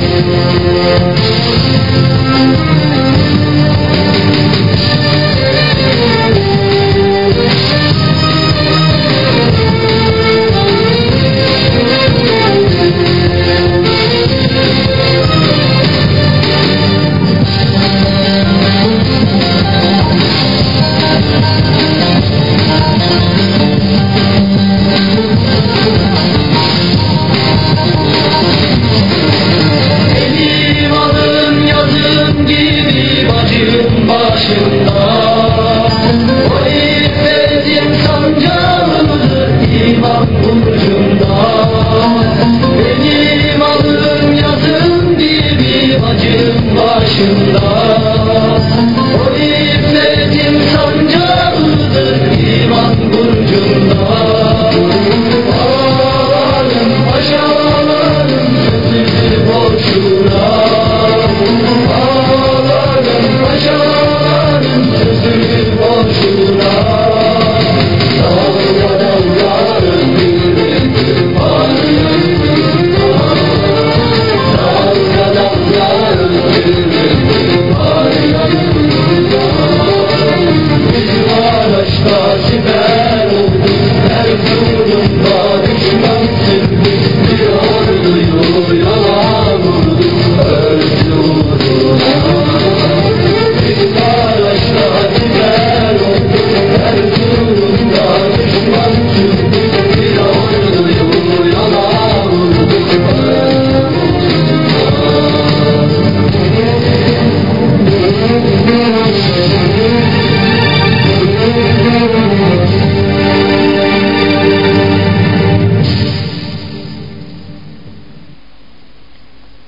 Thank you. Immer